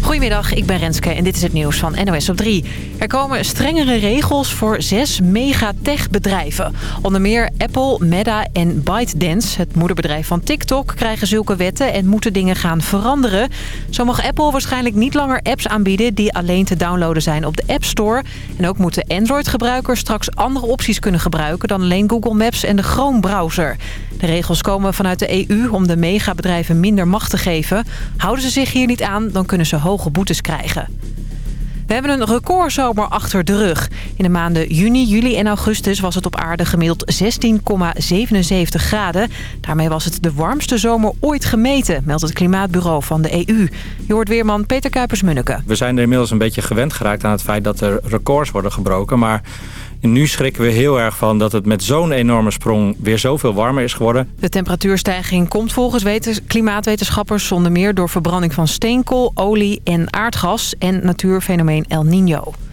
Goedemiddag, ik ben Renske en dit is het nieuws van NOS op 3. Er komen strengere regels voor zes megatech-bedrijven. Onder meer Apple, Meta en ByteDance, het moederbedrijf van TikTok... krijgen zulke wetten en moeten dingen gaan veranderen. Zo mag Apple waarschijnlijk niet langer apps aanbieden... die alleen te downloaden zijn op de App Store. En ook moeten Android-gebruikers straks andere opties kunnen gebruiken... dan alleen Google Maps en de Chrome-browser. De regels komen vanuit de EU om de megabedrijven minder macht te geven. Houden ze zich hier niet aan, dan kunnen ze hoge boetes krijgen. We hebben een recordzomer achter de rug. In de maanden juni, juli en augustus was het op aarde gemiddeld 16,77 graden. Daarmee was het de warmste zomer ooit gemeten, meldt het Klimaatbureau van de EU. Je hoort weerman Peter Kuipers-Munneke. We zijn er inmiddels een beetje gewend geraakt aan het feit dat er records worden gebroken. Maar nu schrikken we heel erg van dat het met zo'n enorme sprong weer zoveel warmer is geworden. De temperatuurstijging komt volgens klimaatwetenschappers zonder meer door verbranding van steenkool, olie en aardgas en natuurfenomeen El Niño.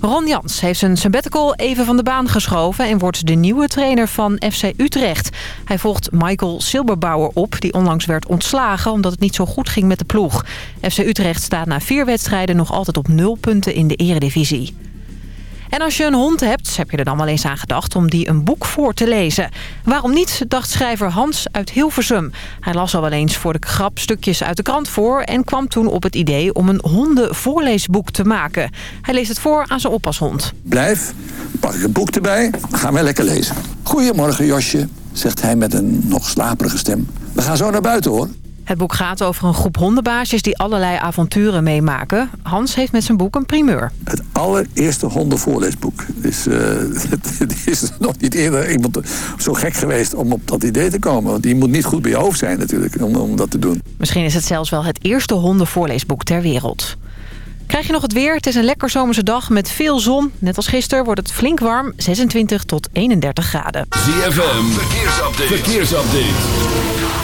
Ron Jans heeft zijn sabbatical even van de baan geschoven... en wordt de nieuwe trainer van FC Utrecht. Hij volgt Michael Silberbauer op, die onlangs werd ontslagen... omdat het niet zo goed ging met de ploeg. FC Utrecht staat na vier wedstrijden nog altijd op nul punten in de eredivisie. En als je een hond hebt, heb je er dan wel eens aan gedacht om die een boek voor te lezen. Waarom niet, dacht schrijver Hans uit Hilversum. Hij las al wel eens voor de grap stukjes uit de krant voor... en kwam toen op het idee om een hondenvoorleesboek te maken. Hij leest het voor aan zijn oppashond. Blijf, pak een boek erbij, gaan wij lekker lezen. Goedemorgen Josje, zegt hij met een nog slaperige stem. We gaan zo naar buiten hoor. Het boek gaat over een groep hondenbaasjes die allerlei avonturen meemaken. Hans heeft met zijn boek een primeur. Het allereerste hondenvoorleesboek. Dus, uh, het is nog niet eerder iemand zo gek geweest om op dat idee te komen. Want die moet niet goed bij je hoofd zijn natuurlijk om, om dat te doen. Misschien is het zelfs wel het eerste hondenvoorleesboek ter wereld. Krijg je nog het weer? Het is een lekker zomerse dag met veel zon. Net als gisteren wordt het flink warm, 26 tot 31 graden. ZFM, verkeersupdate. verkeersupdate.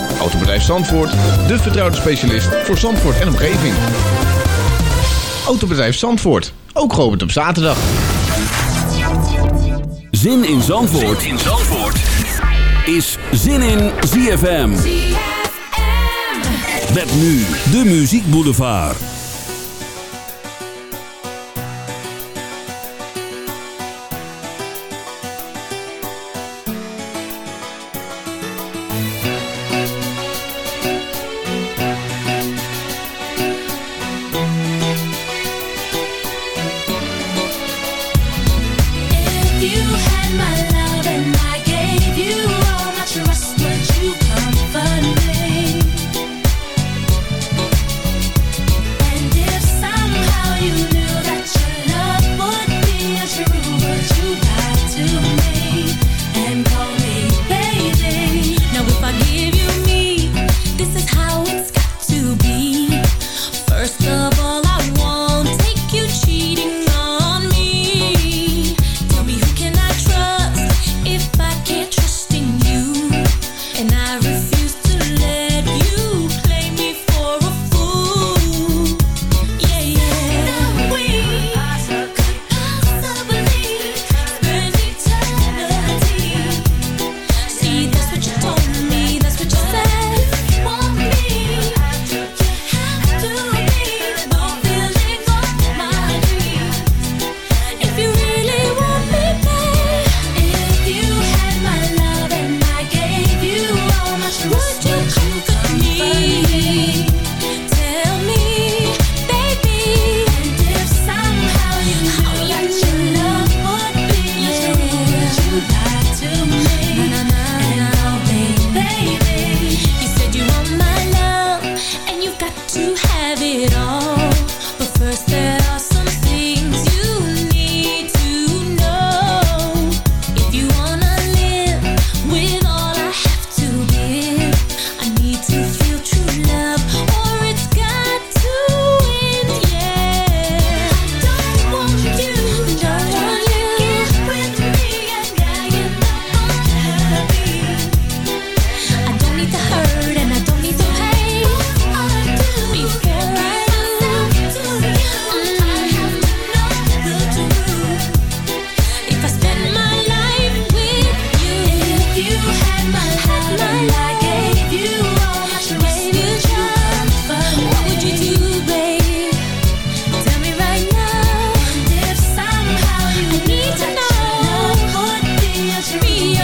Autobedrijf Zandvoort, de vertrouwde specialist voor Zandvoort en omgeving. Autobedrijf Zandvoort, ook geopend op zaterdag. Zin in Zandvoort, in Zandvoort. is Zin in ZFM. ZFM. Met nu de Muziek Boulevard.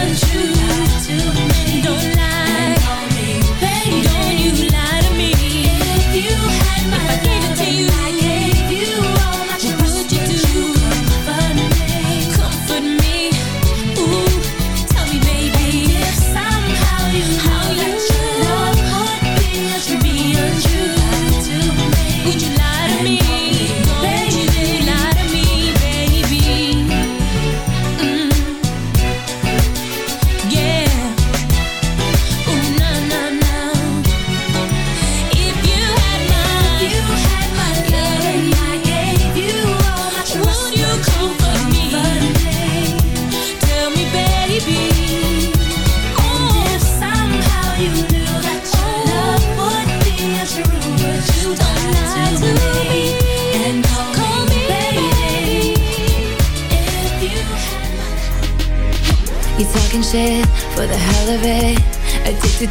You. choose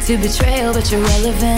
to betrayal, but you're relevant.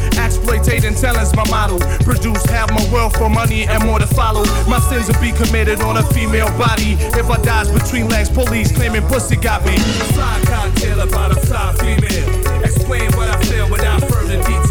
exploitating talent's my model. Produce half my wealth for money and more to follow. My sins will be committed on a female body. If I dies between legs, police claiming pussy got me. Fly cocktail about a fly female. Explain what I feel without further details.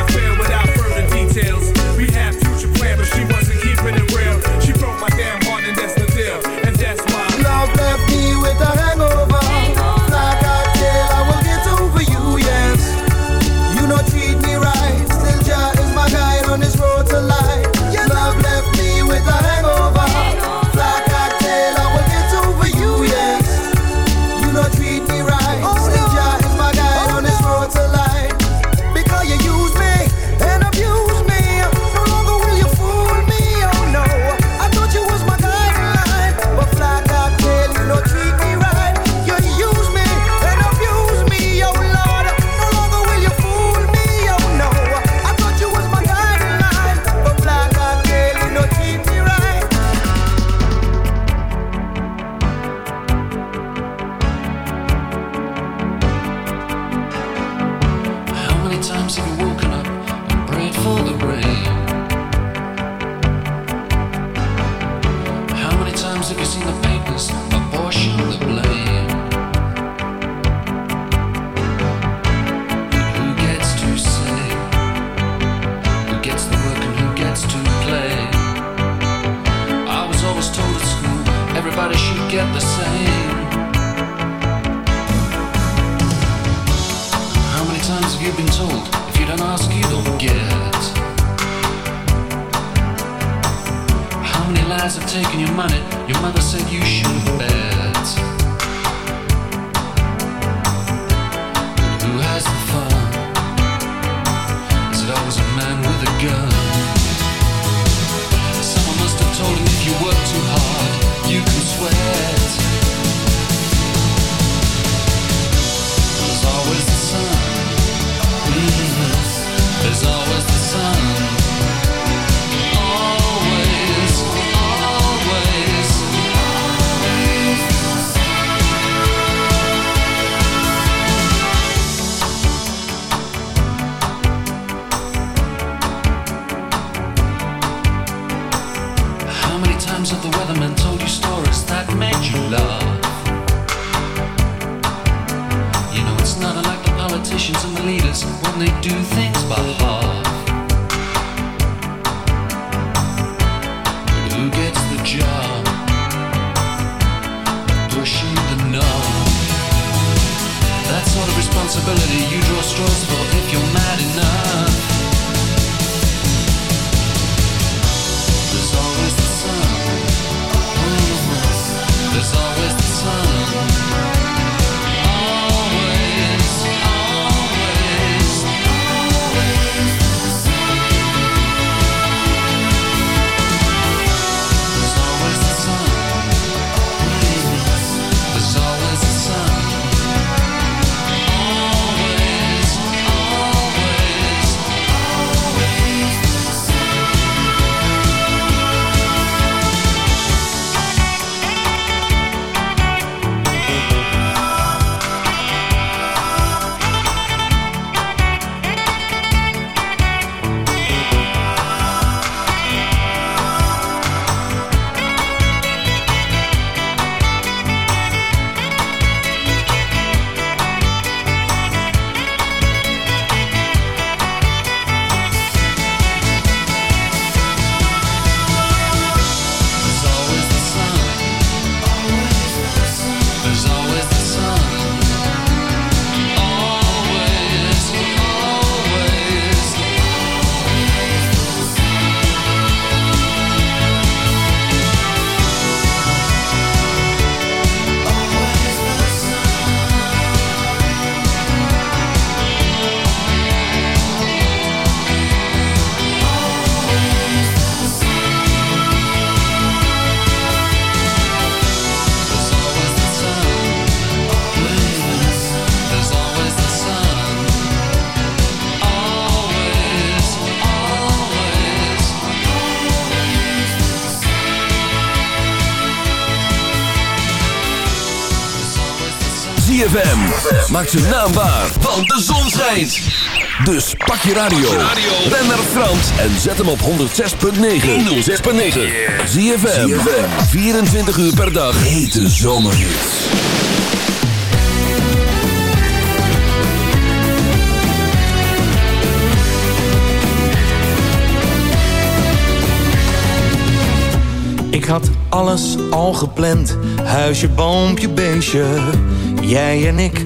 have been told if you don't ask, you don't get? How many lies have taken your money? Your mother said you shouldn't bet. Who has the fun? Is it always a man with a gun? Someone must have told him if you work too hard, you can sweat. You laugh? You know it's not unlike the politicians and the leaders when they do things by half. Maak zijn naam waar, want de zon schijnt. Dus pak je radio. Ben naar Frans en zet hem op 106.9. 106.9. ZFM. 24 uur per dag. Hete zomerhits. Ik had alles al gepland. Huisje, boompje, beestje. Jij en ik,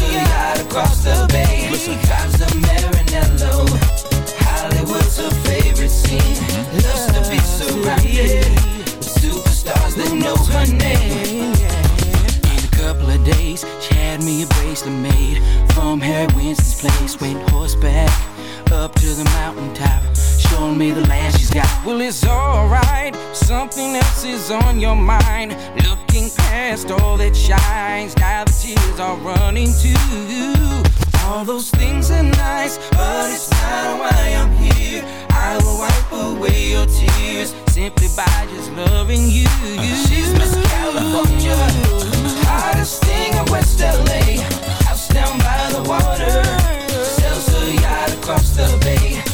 To you across the bay, With suncaps of marigold, How they favorite scene, And let's be surrounded with superstars that know her name. In a couple of days, she had me the maid from Harry Winston's place. Went horseback up to the mountaintop. Showing me me the man she's got. Well, it's alright. Something else is on your mind. Looking past all that shines. Now the tears are running too. All those things are nice, but it's not why I'm here. I will wipe away your tears simply by just loving you. She's Miss California, hottest thing in West LA. House down by the water, sells a yacht across the bay.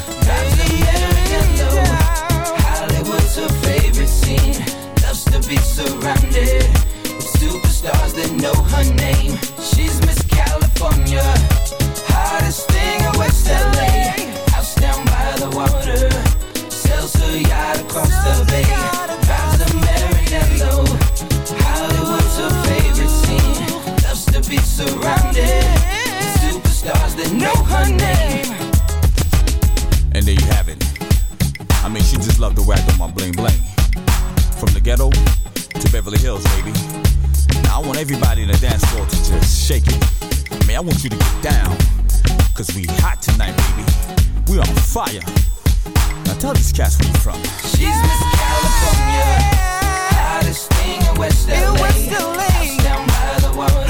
Her favorite scene. Loves to be surrounded with superstars that know her name. She's Miss California, hottest thing in West LA. House down by the water, sells her yacht across the bay. Drives a Maranello. Hollywood's her favorite scene. Loves to be surrounded with superstars that know her name. And there you have it. I mean, she just loved the way I do my bling bling. From the ghetto to Beverly Hills, baby. Now I want everybody in the dance floor to just shake it. I mean, I want you to get down. Cause we hot tonight, baby. We on fire. Now tell these cats where you from. She's Miss California, hottest thing in West LA. House down by the water,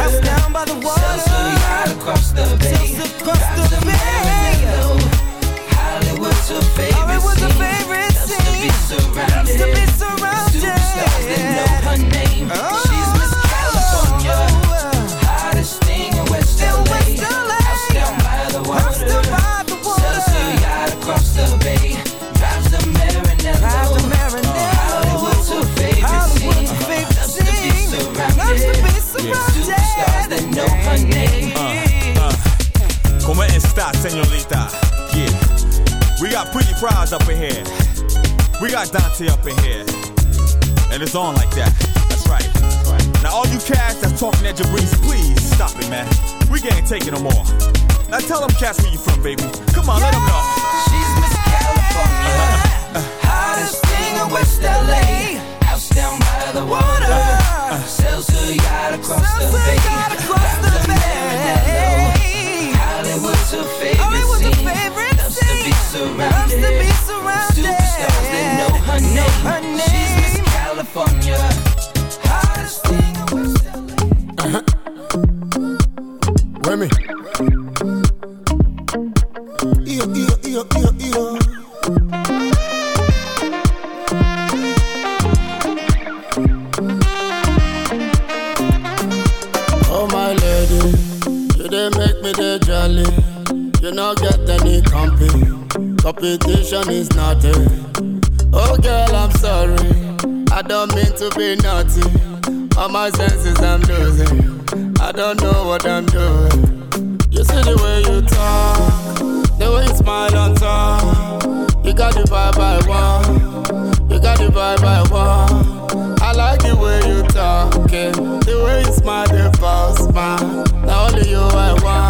Got I. I like the way you talking, the way you smile, the false smile. Now only you I want.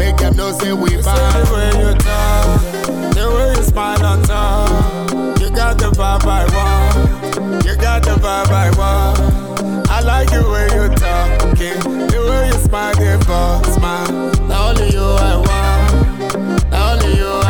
make them know say we bomb. The way you talk, the way you smile on top, you got the vibe I want. You got the vibe I want. I like the way you talking, the way you smile, the smile. Now only you I want. Now only you I